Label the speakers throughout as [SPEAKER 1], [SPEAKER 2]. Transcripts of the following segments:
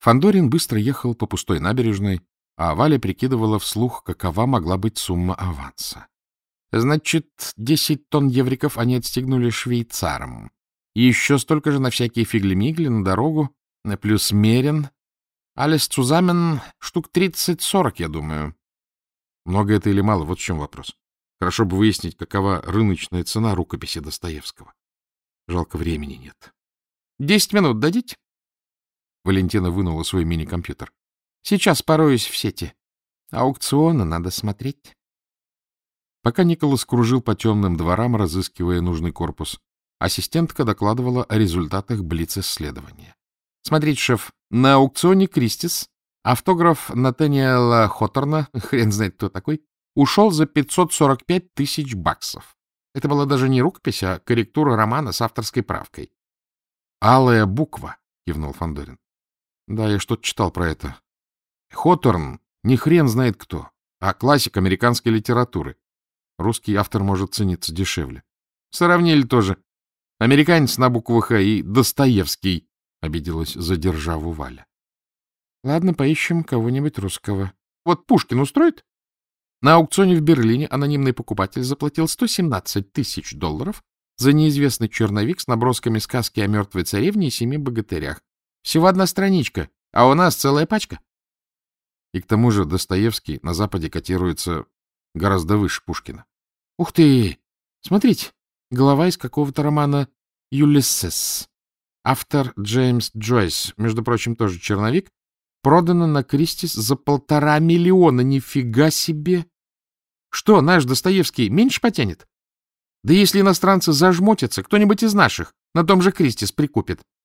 [SPEAKER 1] Фандорин быстро ехал по пустой набережной, а Валя прикидывала вслух, какова могла быть сумма аванса. Значит, десять тонн евриков они отстегнули швейцарам. И еще столько же на всякие фигли-мигли, на дорогу, плюс мерен. Алис Цузамен штук тридцать-сорок, я думаю. Много это или мало, вот в чем вопрос. Хорошо бы выяснить, какова рыночная цена рукописи Достоевского. Жалко, времени нет. — Десять минут дадите? Валентина вынула свой мини-компьютер. — Сейчас пороюсь в сети. Аукционы надо смотреть. Пока Николас кружил по темным дворам, разыскивая нужный корпус, ассистентка докладывала о результатах блиц-исследования. — Смотрите, шеф, на аукционе Кристис автограф Натаниэла Хоторна, хрен знает кто такой, ушел за 545 тысяч баксов. Это была даже не рукопись, а корректура романа с авторской правкой. — Алая буква, — кивнул Фандорин. Да, я что-то читал про это. Хоторн не хрен знает кто, а классик американской литературы. Русский автор может цениться дешевле. Сравнили тоже. Американец на букву Х и Достоевский, — обиделась за державу Валя. Ладно, поищем кого-нибудь русского. Вот Пушкин устроит? На аукционе в Берлине анонимный покупатель заплатил 117 тысяч долларов за неизвестный черновик с набросками сказки о мертвой царевне и семи богатырях. Всего одна страничка, а у нас целая пачка. И к тому же Достоевский на Западе котируется гораздо выше Пушкина. Ух ты! Смотрите, голова из какого-то романа «Юлиссес». Автор Джеймс Джойс, между прочим, тоже черновик, продано на Кристис за полтора миллиона. Нифига себе! Что, наш Достоевский меньше потянет? Да если иностранцы зажмотятся, кто-нибудь из наших на том же Кристис прикупит. —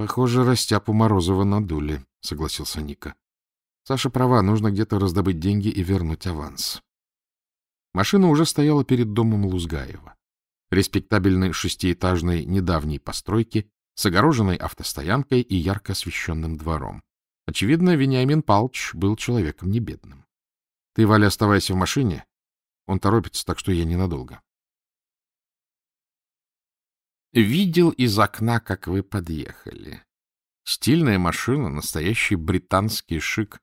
[SPEAKER 1] Похоже, Растяпу Морозова надули, — согласился Ника. Саша права, нужно где-то раздобыть деньги и вернуть аванс. Машина уже стояла перед домом Лузгаева, респектабельной шестиэтажной недавней постройки с огороженной автостоянкой и ярко освещенным двором. Очевидно, Вениамин Палч был человеком небедным. — Ты, Валя, оставайся в машине. Он торопится, так что я ненадолго. Видел из окна, как вы подъехали. Стильная машина, настоящий британский шик.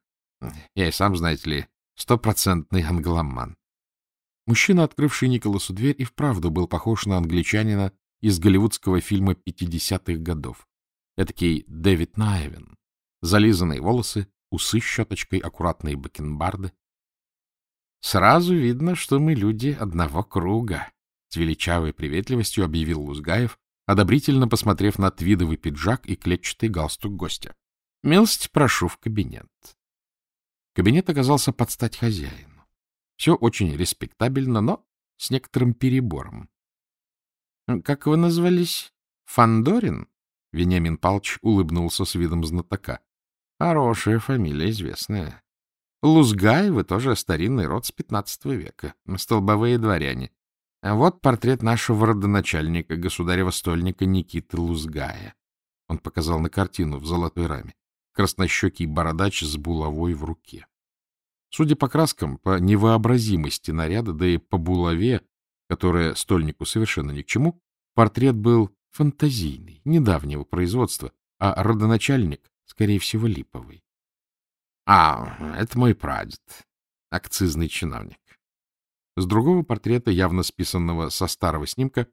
[SPEAKER 1] Я и сам, знаете ли, стопроцентный англоман. Мужчина, открывший Николасу дверь, и вправду был похож на англичанина из голливудского фильма 50-х годов. Этакий Дэвид Найвен. Зализанные волосы, усы щеточкой, аккуратные бакенбарды. Сразу видно, что мы люди одного круга, — с величавой приветливостью объявил Лузгаев, одобрительно посмотрев на твидовый пиджак и клетчатый галстук гостя. — Милость прошу в кабинет. Кабинет оказался под стать хозяину. Все очень респектабельно, но с некоторым перебором. — Как вы назвались? Фандорин? Вениамин Палч улыбнулся с видом знатока. — Хорошая фамилия, известная. Лузгаевы тоже старинный род с пятнадцатого века, столбовые дворяне. А вот портрет нашего родоначальника, государева-стольника Никиты Лузгая. Он показал на картину в золотой раме. Краснощекий бородач с булавой в руке. Судя по краскам, по невообразимости наряда, да и по булаве, которая стольнику совершенно ни к чему, портрет был фантазийный, недавнего производства, а родоначальник, скорее всего, липовый. — А, это мой прадед, акцизный чиновник. С другого портрета, явно списанного со старого снимка,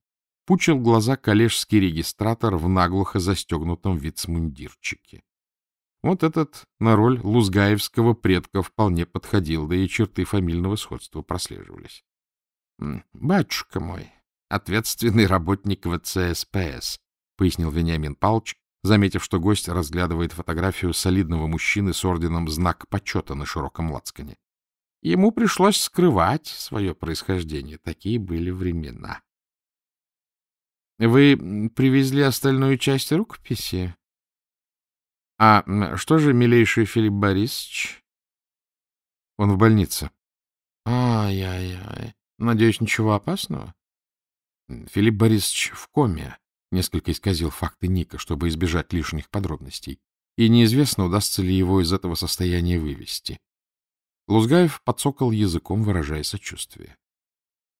[SPEAKER 1] пучил глаза коллежский регистратор в наглухо застегнутом вицмундирчике. Вот этот на роль лузгаевского предка вполне подходил, да и черты фамильного сходства прослеживались. — Батюшка мой, ответственный работник ВЦСПС, — пояснил Вениамин Палч, заметив, что гость разглядывает фотографию солидного мужчины с орденом «Знак почета» на широком лацкане. Ему пришлось скрывать свое происхождение. Такие были времена. — Вы привезли остальную часть рукописи? — А что же, милейший Филипп Борисович? — Он в больнице. Ай-яй-яй. Надеюсь, ничего опасного? Филипп Борисович в коме. Несколько исказил факты Ника, чтобы избежать лишних подробностей. И неизвестно, удастся ли его из этого состояния вывести. Лузгаев подсокал языком, выражая сочувствие.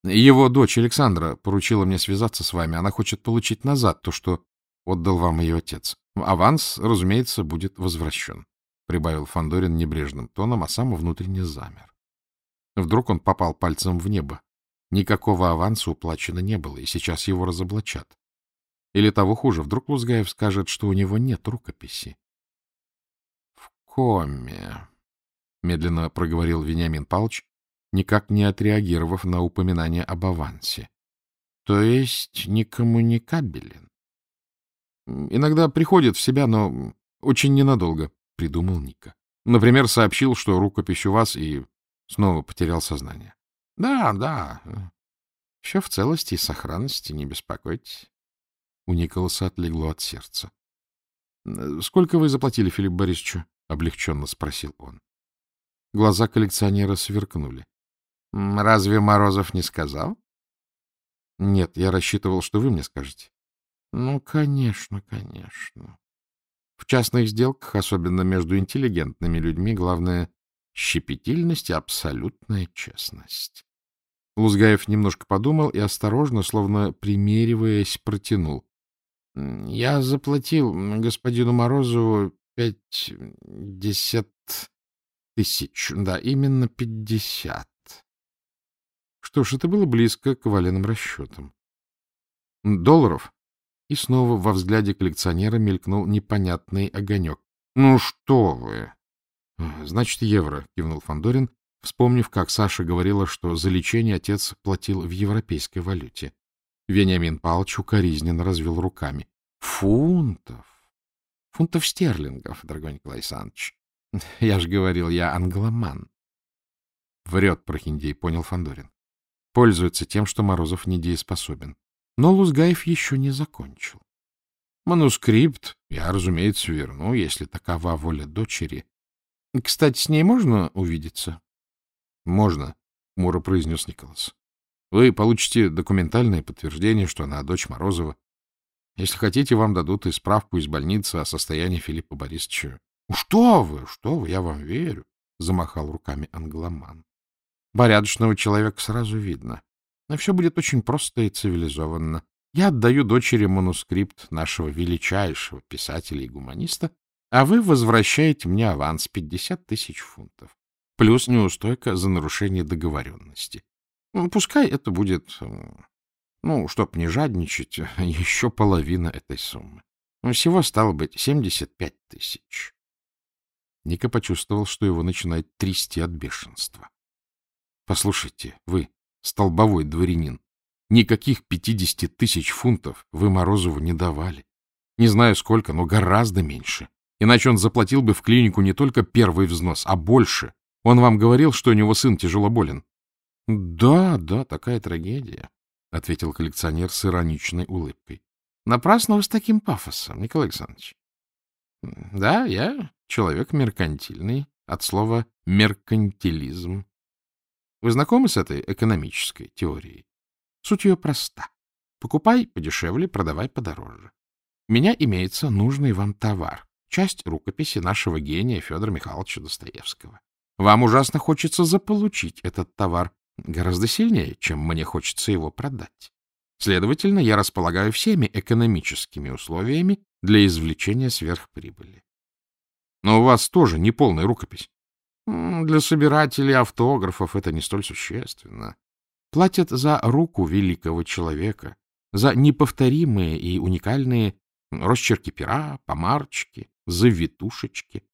[SPEAKER 1] Его дочь Александра поручила мне связаться с вами. Она хочет получить назад то, что отдал вам ее отец. Аванс, разумеется, будет возвращен, — прибавил Фандорин небрежным тоном, а сам внутренне замер. Вдруг он попал пальцем в небо. Никакого аванса уплачено не было, и сейчас его разоблачат. Или того хуже, вдруг Лузгаев скажет, что у него нет рукописи. — В коме, — медленно проговорил Вениамин Павлович, никак не отреагировав на упоминание об авансе. — То есть некоммуникабелен? — Иногда приходит в себя, но очень ненадолго, — придумал Ника. Например, сообщил, что рукопись у вас, и снова потерял сознание. — Да, да. Все в целости и сохранности, не беспокойтесь. У Николаса отлегло от сердца. — Сколько вы заплатили Филиппу Борисовичу? — облегченно спросил он. Глаза коллекционера сверкнули. — Разве Морозов не сказал? — Нет, я рассчитывал, что вы мне скажете. — Ну, конечно, конечно. В частных сделках, особенно между интеллигентными людьми, главное — щепетильность и абсолютная честность. Лузгаев немножко подумал и осторожно, словно примериваясь, протянул. — Я заплатил господину Морозову пятьдесят тысяч. Да, именно пятьдесят. Что ж, это было близко к валенным расчетам. — Долларов? И снова во взгляде коллекционера мелькнул непонятный огонек. — Ну что вы! — Значит, евро, — кивнул Фандорин, вспомнив, как Саша говорила, что за лечение отец платил в европейской валюте. Вениамин Павлович укоризненно развел руками. — Фунтов! Фунтов стерлингов, дорогой Николай Александрович. Я же говорил, я англоман. Врет прохиндей, понял Фандорин. Пользуется тем, что Морозов недееспособен. Но Лузгаев еще не закончил. Манускрипт я, разумеется, верну, если такова воля дочери. Кстати, с ней можно увидеться? — Можно, — Мура произнес Николас. Вы получите документальное подтверждение, что она дочь Морозова. Если хотите, вам дадут и справку из больницы о состоянии Филиппа Борисовича. — Что вы, что вы, я вам верю, — замахал руками англоман. Порядочного человека сразу видно. Но все будет очень просто и цивилизованно. Я отдаю дочери манускрипт нашего величайшего писателя и гуманиста, а вы возвращаете мне аванс 50 тысяч фунтов, плюс неустойка за нарушение договоренности. Пускай это будет, ну, чтоб не жадничать, еще половина этой суммы. Всего стало быть 75 тысяч. Ника почувствовал, что его начинает трясти от бешенства. — Послушайте, вы, столбовой дворянин, никаких 50 тысяч фунтов вы Морозову не давали. Не знаю сколько, но гораздо меньше. Иначе он заплатил бы в клинику не только первый взнос, а больше. Он вам говорил, что у него сын тяжело болен. — Да, да, такая трагедия, — ответил коллекционер с ироничной улыбкой. — Напрасно вы с таким пафосом, Николай Александрович. — Да, я человек меркантильный, от слова «меркантилизм». Вы знакомы с этой экономической теорией? Суть ее проста. Покупай подешевле, продавай подороже. У меня имеется нужный вам товар, часть рукописи нашего гения Федора Михайловича Достоевского. Вам ужасно хочется заполучить этот товар, гораздо сильнее, чем мне хочется его продать. Следовательно, я располагаю всеми экономическими условиями для извлечения сверхприбыли. Но у вас тоже не полная рукопись. Для собирателей автографов это не столь существенно. Платят за руку великого человека, за неповторимые и уникальные росчерки пера, помарочки, завитушечки.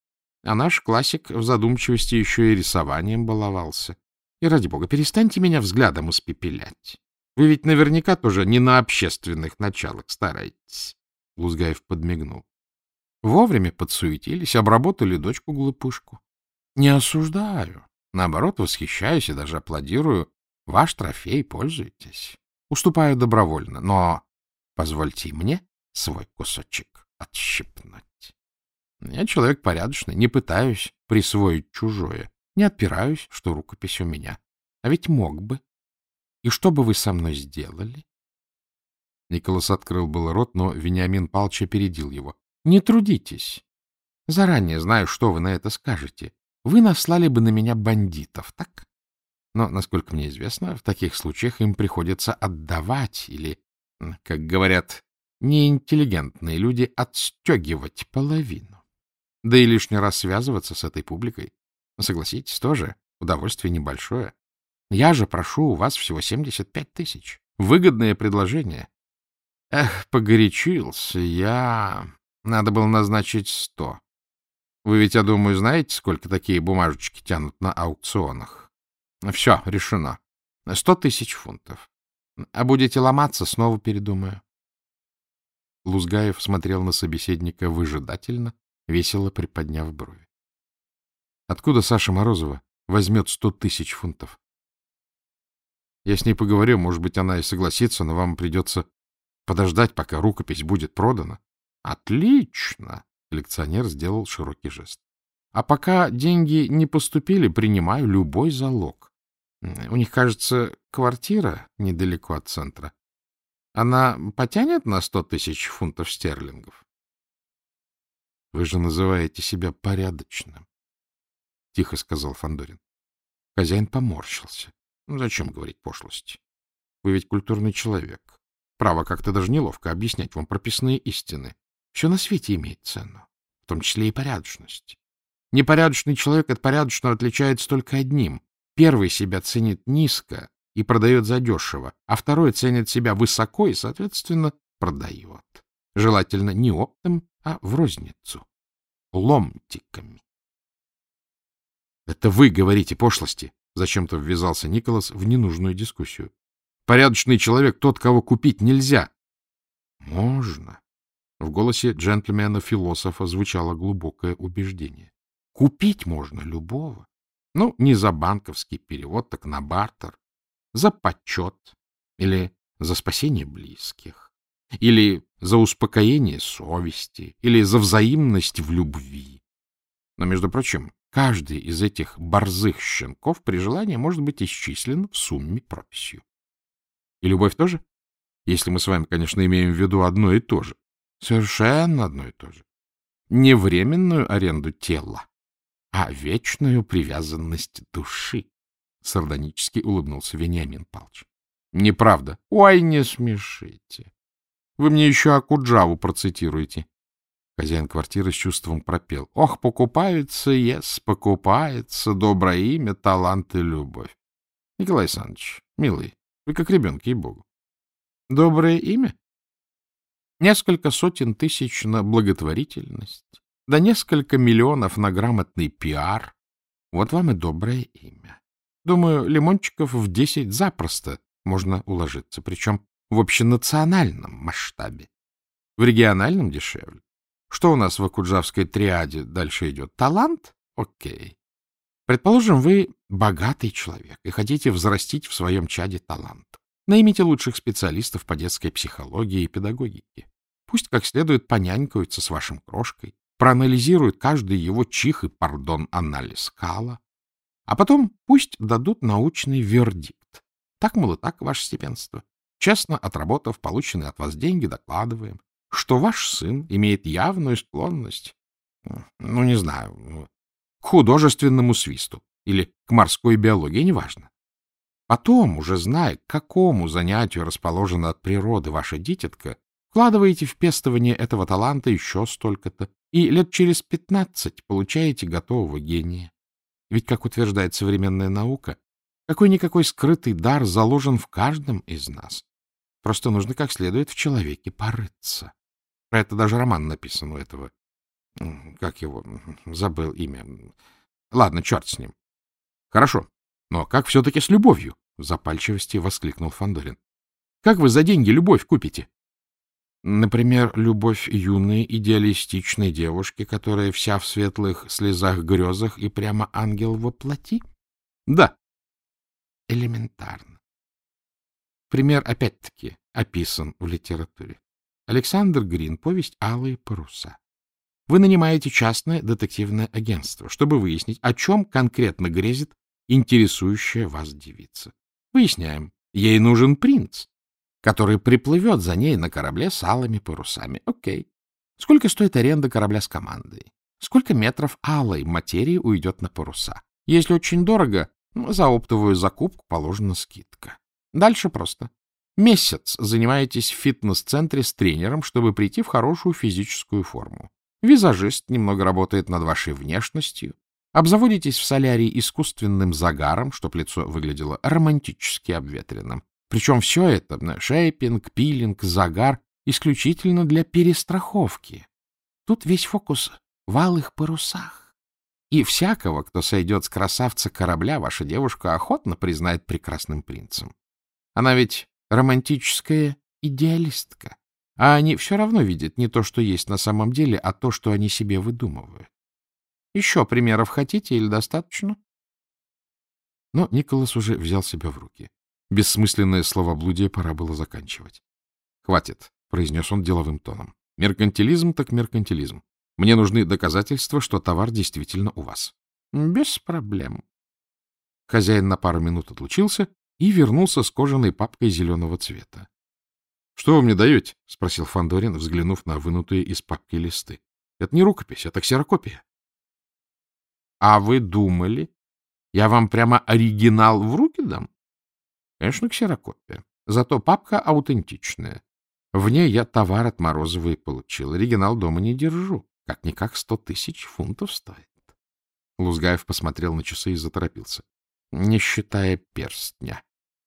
[SPEAKER 1] А наш классик в задумчивости еще и рисованием баловался. И, ради бога, перестаньте меня взглядом испепелять. Вы ведь наверняка тоже не на общественных началах стараетесь. Лузгаев подмигнул. Вовремя подсуетились, обработали дочку-глупышку. Не осуждаю. Наоборот, восхищаюсь и даже аплодирую. Ваш трофей, пользуйтесь. Уступаю добровольно, но позвольте мне свой кусочек отщипнуть. Я человек порядочный, не пытаюсь присвоить чужое. Не отпираюсь, что рукопись у меня. А ведь мог бы. И что бы вы со мной сделали? Николас открыл был рот, но Вениамин Палч опередил его. — Не трудитесь. Заранее знаю, что вы на это скажете. Вы наслали бы на меня бандитов, так? Но, насколько мне известно, в таких случаях им приходится отдавать или, как говорят, неинтеллигентные люди отстегивать половину. Да и лишний раз связываться с этой публикой. Согласитесь, тоже удовольствие небольшое. Я же прошу у вас всего 75 тысяч. Выгодное предложение. Эх, погорячился я. Надо было назначить сто. Вы ведь, я думаю, знаете, сколько такие бумажечки тянут на аукционах? Все, решено. Сто тысяч фунтов. А будете ломаться, снова передумаю. Лузгаев смотрел на собеседника выжидательно, весело приподняв брови. Откуда Саша Морозова возьмет сто тысяч фунтов? Я с ней поговорю, может быть, она и согласится, но вам придется подождать, пока рукопись будет продана. — Отлично! — коллекционер сделал широкий жест. — А пока деньги не поступили, принимаю любой залог. У них, кажется, квартира недалеко от центра. Она потянет на сто тысяч фунтов стерлингов? — Вы же называете себя порядочным, — тихо сказал Фандорин. Хозяин поморщился. Ну, зачем говорить пошлости? Вы ведь культурный человек. Право как-то даже неловко объяснять вам прописные истины. Все на свете имеет цену, в том числе и порядочность. Непорядочный человек от порядочного отличается только одним. Первый себя ценит низко и продает задешево, а второй ценит себя высоко и, соответственно, продает. Желательно не оптом, а в розницу. Ломтиками. — Это вы говорите пошлости, Зачем-то ввязался Николас в ненужную дискуссию. Порядочный человек тот, кого купить нельзя. Можно. В голосе джентльмена-философа звучало глубокое убеждение. Купить можно любого. Ну, не за банковский перевод, так на бартер. За почет. Или за спасение близких. Или за успокоение совести. Или за взаимность в любви. Но, между прочим, Каждый из этих борзых щенков при желании может быть исчислен в сумме прописью. И любовь тоже? Если мы с вами, конечно, имеем в виду одно и то же. Совершенно одно и то же. Не временную аренду тела, а вечную привязанность души. Сардонически улыбнулся Вениамин Павлович. Неправда. Ой, не смешите. Вы мне еще Акуджаву процитируете. Хозяин квартиры с чувством пропел. Ох, покупается, ес, покупается, доброе имя, талант и любовь. Николай Александрович, милый, вы как ребенок, ей-богу. Доброе имя? Несколько сотен тысяч на благотворительность, да несколько миллионов на грамотный пиар. Вот вам и доброе имя. Думаю, лимончиков в десять запросто можно уложиться, причем в общенациональном масштабе. В региональном дешевле. Что у нас в акуджавской триаде дальше идет? Талант? Окей. Предположим, вы богатый человек и хотите взрастить в своем чаде талант. Наймите лучших специалистов по детской психологии и педагогике. Пусть как следует понянькаются с вашим крошкой, проанализируют каждый его чих и, пардон, анализ кала, а потом пусть дадут научный вердикт. Так, мол, и так, ваше степенство. Честно отработав полученные от вас деньги, докладываем что ваш сын имеет явную склонность, ну, не знаю, к художественному свисту или к морской биологии, неважно. Потом, уже зная, к какому занятию расположена от природы ваша дитятка, вкладываете в пестование этого таланта еще столько-то, и лет через пятнадцать получаете готового гения. Ведь, как утверждает современная наука, какой-никакой скрытый дар заложен в каждом из нас. Просто нужно как следует в человеке порыться. Про это даже роман написан у этого. Как его? Забыл имя. Ладно, черт с ним. Хорошо. Но как все-таки с любовью? В запальчивости воскликнул Фандорин. Как вы за деньги любовь купите? Например, любовь юной идеалистичной девушки, которая вся в светлых слезах-грезах и прямо ангел во плоти? Да. Элементарно. Пример, опять-таки, описан в литературе. Александр Грин, повесть «Алые паруса». Вы нанимаете частное детективное агентство, чтобы выяснить, о чем конкретно грезит интересующая вас девица. Выясняем, ей нужен принц, который приплывет за ней на корабле с алыми парусами. Окей. Сколько стоит аренда корабля с командой? Сколько метров алой материи уйдет на паруса? Если очень дорого, за оптовую закупку положена скидка. Дальше просто. Месяц занимаетесь в фитнес-центре с тренером, чтобы прийти в хорошую физическую форму. Визажист немного работает над вашей внешностью. Обзаводитесь в солярии искусственным загаром, чтобы лицо выглядело романтически обветренным. Причем все это — шейпинг, пилинг, загар — исключительно для перестраховки. Тут весь фокус в алых парусах. И всякого, кто сойдет с красавца корабля, ваша девушка охотно признает прекрасным принцем. Она ведь романтическая идеалистка. А они все равно видят не то, что есть на самом деле, а то, что они себе выдумывают. Еще примеров хотите или достаточно? Но Николас уже взял себя в руки. Бессмысленное словоблудие пора было заканчивать. — Хватит, — произнес он деловым тоном. — Меркантилизм так меркантилизм. Мне нужны доказательства, что товар действительно у вас. — Без проблем. Хозяин на пару минут отлучился и вернулся с кожаной папкой зеленого цвета. — Что вы мне даете? — спросил Фандорин, взглянув на вынутые из папки листы. — Это не рукопись, это ксерокопия. — А вы думали, я вам прямо оригинал в руки дам? Конечно, ксерокопия. Зато папка аутентичная. В ней я товар от Морозовой получил. Оригинал дома не держу. Как-никак сто тысяч фунтов стоит. Лузгаев посмотрел на часы и заторопился. Не считая перстня.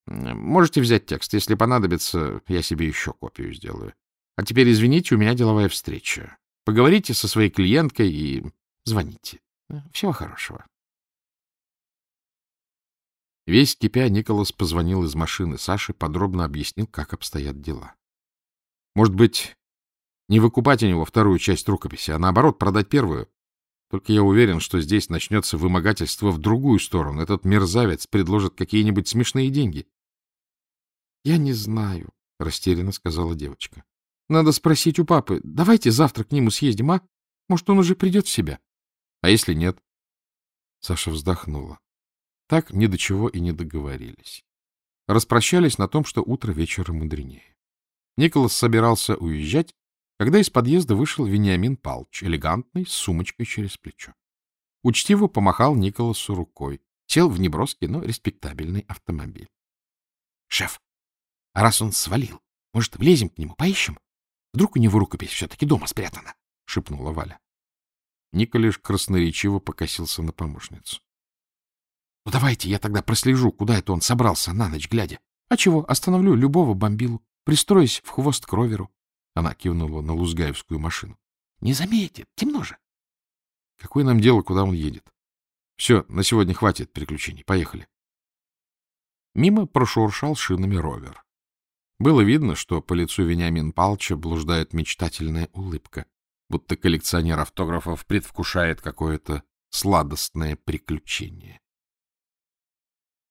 [SPEAKER 1] Можете взять текст. Если понадобится, я себе еще копию сделаю. А теперь, извините, у меня деловая встреча. Поговорите со своей клиенткой и звоните. Всего хорошего. Весь кипя, Николас позвонил из машины Саши, подробно объяснил, как обстоят дела. Может быть, не выкупать у него вторую часть рукописи, а наоборот продать первую? Только я уверен, что здесь начнется вымогательство в другую сторону. Этот мерзавец предложит какие-нибудь смешные деньги. — Я не знаю, — растерянно сказала девочка. — Надо спросить у папы. Давайте завтра к нему съездим, а? Может, он уже придет в себя? — А если нет? Саша вздохнула. Так ни до чего и не договорились. Распрощались на том, что утро вечера мудренее. Николас собирался уезжать, когда из подъезда вышел Вениамин Палч, элегантный, с сумочкой через плечо. Учтиво помахал Николасу рукой, сел в неброский, но респектабельный автомобиль. — Шеф, а раз он свалил, может, влезем к нему, поищем? Вдруг у него рукопись все-таки дома спрятана? — шепнула Валя. Николаш красноречиво покосился на помощницу. Ну, давайте я тогда прослежу, куда это он собрался на ночь глядя. А чего, остановлю любого бомбилу, пристроюсь в хвост к роверу. Она кивнула на Лузгаевскую машину. Не заметит, темно же. Какое нам дело, куда он едет? Все, на сегодня хватит приключений. Поехали. Мимо прошуршал шинами ровер. Было видно, что по лицу Вениамин Палча блуждает мечтательная улыбка, будто коллекционер автографов предвкушает какое-то сладостное приключение.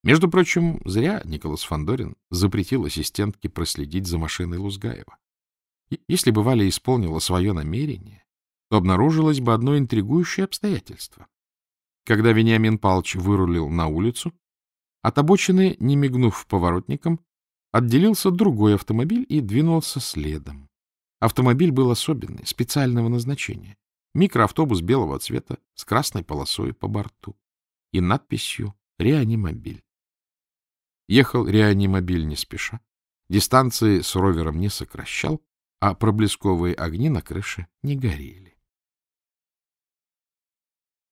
[SPEAKER 1] Между прочим, зря Николас Фандорин запретил ассистентке проследить за машиной Лузгаева. Если бы Валя исполнила свое намерение, то обнаружилось бы одно интригующее обстоятельство. Когда Вениамин Павлович вырулил на улицу, от обочины, не мигнув поворотником, отделился другой автомобиль и двинулся следом. Автомобиль был особенный, специального назначения. Микроавтобус белого цвета с красной полосой по борту и надписью «Реанимобиль». Ехал реанимобиль не спеша, дистанции с ровером не сокращал, а проблесковые огни на крыше не горели.